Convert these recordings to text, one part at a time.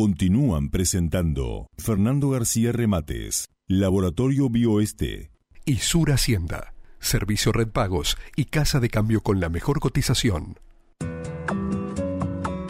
Continúan presentando Fernando García Remates, Laboratorio Bioeste y Sur Hacienda, Servicio Red Pagos y Casa de Cambio con la mejor cotización.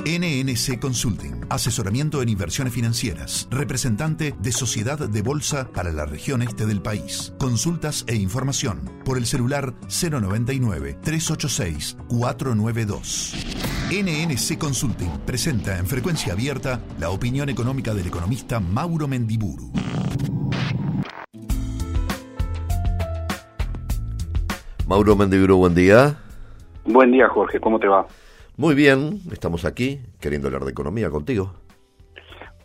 NNC Consulting, asesoramiento en inversiones financieras, representante de Sociedad de Bolsa para la región este del país. Consultas e información por el celular 099-386-492. NNC Consulting presenta en frecuencia abierta la opinión económica del economista Mauro Mendiburu. Mauro Mendiburu, buen día. Buen día, Jorge, ¿cómo te va? Muy bien, estamos aquí queriendo hablar de economía contigo.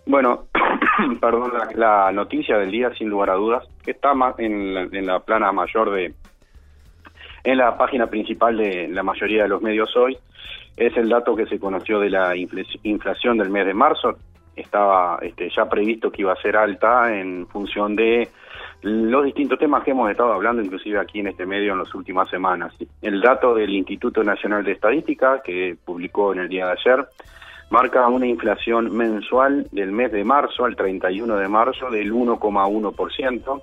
Bueno, perdón, la, noticia del día, sin lugar a dudas, que está en la, en la plana mayor de, en la página principal de la mayoría de los medios hoy, es el dato que se conoció de la inflación del mes de marzo. Estaba este, ya previsto que iba a ser alta en función de los distintos temas que hemos estado hablando, inclusive aquí en este medio en las últimas semanas. El dato del Instituto Nacional de Estadística, que publicó en el día de ayer, marca una inflación mensual del mes de marzo al 31 de marzo del 1,1%.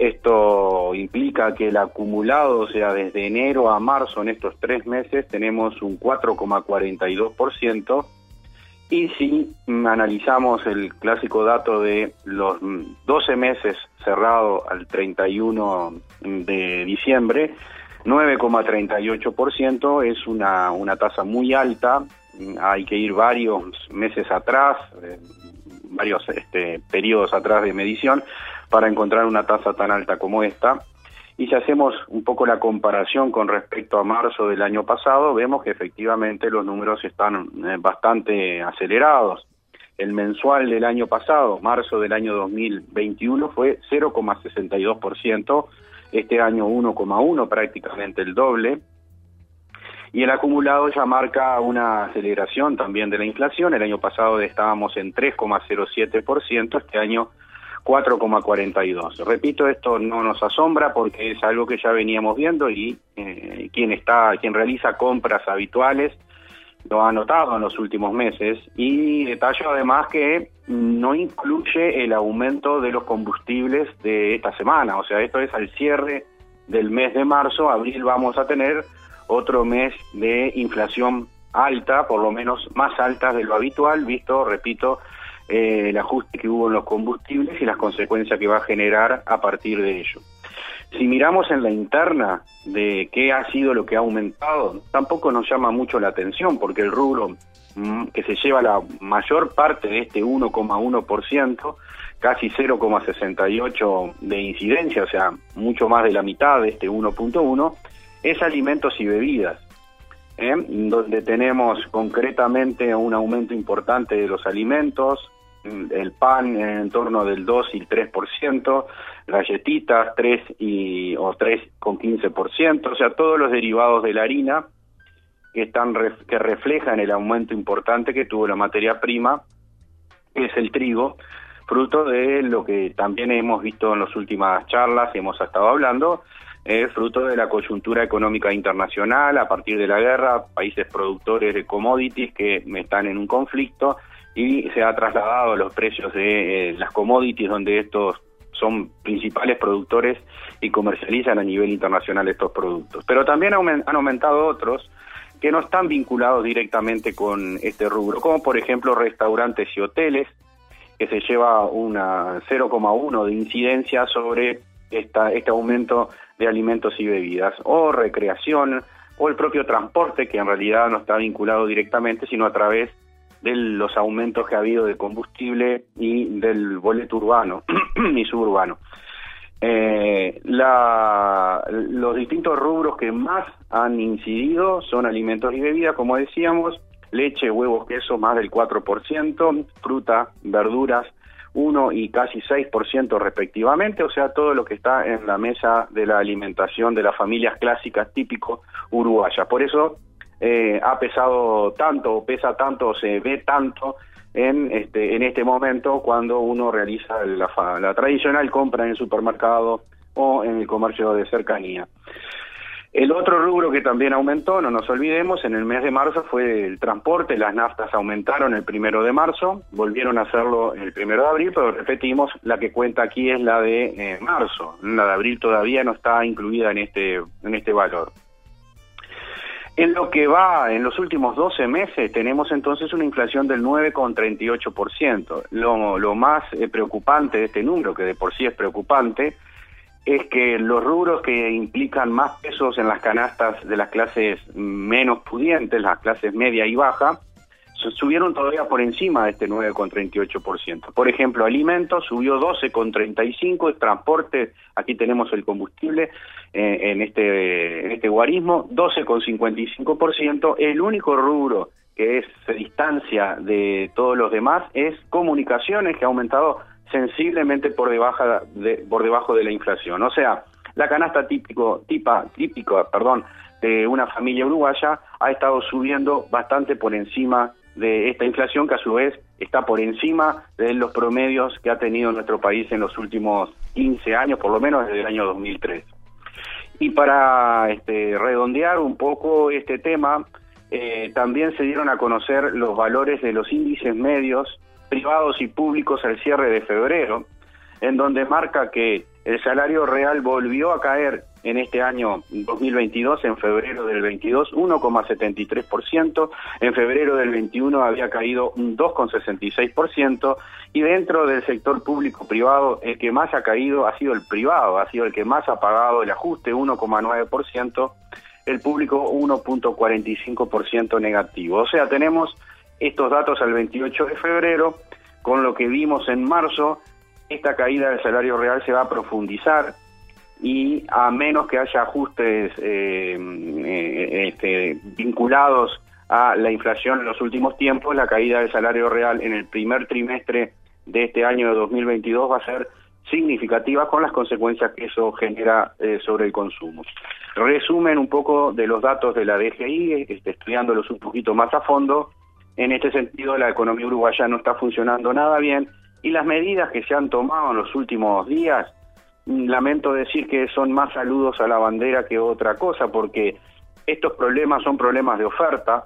Esto implica que el acumulado, o sea, desde enero a marzo en estos tres meses, tenemos un 4,42%, y si analizamos el clásico dato de los 12 meses cerrado al 31 de diciembre, 9,38% es una, una tasa muy alta. Hay que ir varios meses atrás, eh, varios este, periodos atrás de medición, para encontrar una tasa tan alta como esta. Y si hacemos un poco la comparación con respecto a marzo del año pasado, vemos que efectivamente los números están eh, bastante acelerados. El mensual del año pasado, marzo del año 2021, fue 0,62%, este año 1,1, prácticamente el doble. Y el acumulado ya marca una aceleración también de la inflación. El año pasado estábamos en 3,07%, este año 4,42. Repito, esto no nos asombra porque es algo que ya veníamos viendo y eh, quien está, quien realiza compras habituales lo ha notado en los últimos meses y detallo además que no incluye el aumento de los combustibles de esta semana, o sea, esto es al cierre del mes de marzo, abril vamos a tener otro mes de inflación alta, por lo menos más alta de lo habitual, visto, repito, eh, el ajuste que hubo en los combustibles y las consecuencias que va a generar a partir de ello. Si miramos en la interna de qué ha sido lo que ha aumentado, tampoco nos llama mucho la atención porque el rubro mm, que se lleva la mayor parte de este 1,1%, casi 0,68 de incidencia, o sea, mucho más de la mitad de este 1.1, es alimentos y bebidas. ¿eh? donde tenemos concretamente un aumento importante de los alimentos, el pan en torno del 2 y el 3%, galletitas 3 y o 3 con 15%, o sea, todos los derivados de la harina que están que reflejan el aumento importante que tuvo la materia prima, que es el trigo, fruto de lo que también hemos visto en las últimas charlas y hemos estado hablando, es fruto de la coyuntura económica internacional a partir de la guerra, países productores de commodities que están en un conflicto y se ha trasladado los precios de eh, las commodities donde estos son principales productores y comercializan a nivel internacional estos productos. Pero también han aumentado otros que no están vinculados directamente con este rubro, como por ejemplo restaurantes y hoteles, que se lleva una 0,1 de incidencia sobre esta, este aumento de alimentos y bebidas, o recreación, o el propio transporte, que en realidad no está vinculado directamente, sino a través de los aumentos que ha habido de combustible y del boleto urbano y suburbano. Eh, los distintos rubros que más han incidido son alimentos y bebidas, como decíamos, leche, huevos, queso más del 4%, fruta, verduras 1 y casi 6% respectivamente, o sea, todo lo que está en la mesa de la alimentación de las familias clásicas típico uruguayas. Por eso eh, ha pesado tanto, pesa tanto, se ve tanto en este, en este momento cuando uno realiza la, tradicional compra en el supermercado o en el comercio de cercanía. El otro rubro que también aumentó, no nos olvidemos, en el mes de marzo fue el transporte, las naftas aumentaron el primero de marzo, volvieron a hacerlo el primero de abril, pero repetimos, la que cuenta aquí es la de eh, marzo, la de abril todavía no está incluida en este, en este valor. En lo que va, en los últimos 12 meses, tenemos entonces una inflación del 9,38%. Lo, lo más eh, preocupante de este número, que de por sí es preocupante, es que los rubros que implican más pesos en las canastas de las clases menos pudientes, las clases media y baja, subieron todavía por encima de este 9,38%. Por ejemplo, alimentos subió 12,35%, transporte, aquí tenemos el combustible eh, en este en este guarismo, 12,55%. El único rubro que es, se distancia de todos los demás es comunicaciones, que ha aumentado sensiblemente por debajo de, por debajo de la inflación. O sea, la canasta típico, tipa, típico, perdón, de una familia uruguaya ha estado subiendo bastante por encima de esta inflación que a su vez está por encima de los promedios que ha tenido nuestro país en los últimos 15 años, por lo menos desde el año 2003. Y para este, redondear un poco este tema, eh, también se dieron a conocer los valores de los índices medios privados y públicos al cierre de febrero, en donde marca que el salario real volvió a caer en este año 2022, en febrero del 22, 1,73%, en febrero del 21 había caído un 2,66%, y dentro del sector público-privado, el que más ha caído ha sido el privado, ha sido el que más ha pagado el ajuste, 1,9%, el público 1,45% negativo. O sea, tenemos estos datos al 28 de febrero, con lo que vimos en marzo, esta caída del salario real se va a profundizar y a menos que haya ajustes eh, eh, este, vinculados a la inflación en los últimos tiempos, la caída del salario real en el primer trimestre de este año de 2022 va a ser significativa con las consecuencias que eso genera eh, sobre el consumo. Resumen un poco de los datos de la DGI, este, estudiándolos un poquito más a fondo. En este sentido, la economía uruguaya no está funcionando nada bien y las medidas que se han tomado en los últimos días lamento decir que son más saludos a la bandera que otra cosa, porque estos problemas son problemas de oferta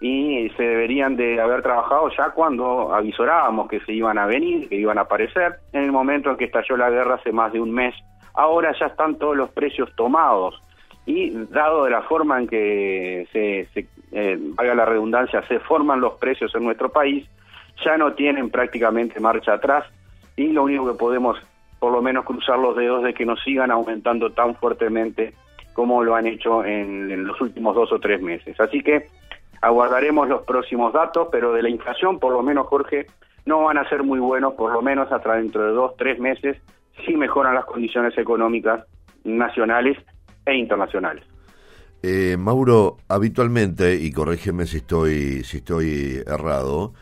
y se deberían de haber trabajado ya cuando avisorábamos que se iban a venir, que iban a aparecer, en el momento en que estalló la guerra hace más de un mes. Ahora ya están todos los precios tomados y dado de la forma en que se, se la redundancia, se forman los precios en nuestro país, ya no tienen prácticamente marcha atrás y lo único que podemos por lo menos cruzar los dedos de que no sigan aumentando tan fuertemente como lo han hecho en, los últimos dos o tres meses. Así que aguardaremos los próximos datos, pero de la inflación, por lo menos, Jorge, no van a ser muy buenos, por lo menos hasta dentro de dos, tres meses, si mejoran las condiciones económicas nacionales e internacionales. Eh, Mauro, habitualmente, y corrígeme si estoy, si estoy errado,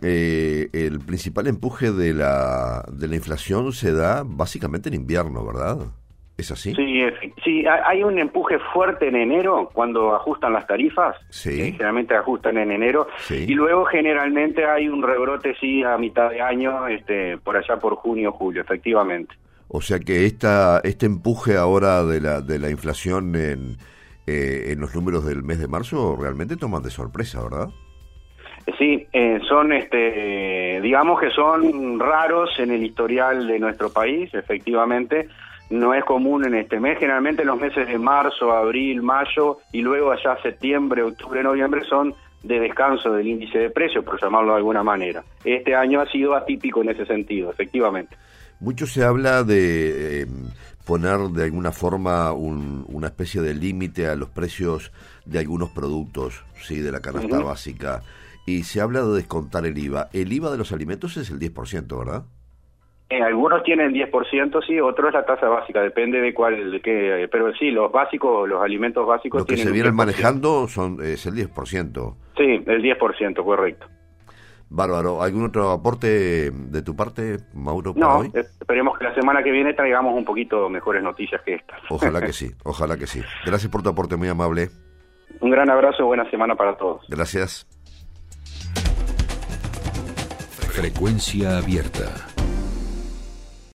eh, el principal empuje de la, de la inflación se da básicamente en invierno, ¿verdad? ¿Es así? Sí, sí, hay un empuje fuerte en enero cuando ajustan las tarifas. Sí. generalmente ajustan en enero. Y luego generalmente hay un rebrote, sí, a mitad de año, este, por allá por junio, julio, efectivamente. O sea que esta, este empuje ahora de la, de la inflación en, eh, en los números del mes de marzo realmente toman de sorpresa, ¿verdad? Sí, eh, son, este, digamos que son raros en el historial de nuestro país, efectivamente. No es común en este mes. Generalmente los meses de marzo, abril, mayo y luego allá septiembre, octubre, noviembre son de descanso del índice de precios, por llamarlo de alguna manera. Este año ha sido atípico en ese sentido, efectivamente. Mucho se habla de eh, poner de alguna forma una especie de límite a los precios de algunos productos, sí, de la canasta básica y se habla de descontar el IVA. El IVA de los alimentos es el 10%, ¿verdad? Eh, algunos tienen 10%, sí, otros la tasa básica, depende de cuál, de qué, pero sí, los básicos, los alimentos básicos... Lo que se vienen manejando son, es el 10%. Sí, el 10%, correcto. Bárbaro, ¿algún otro aporte de tu parte, Mauro? no, esperemos que la semana que viene traigamos un poquito mejores noticias que estas. Ojalá que sí, ojalá que sí. Gracias por tu aporte, muy amable. Un gran abrazo, buena semana para todos. Gracias. Frecuencia abierta.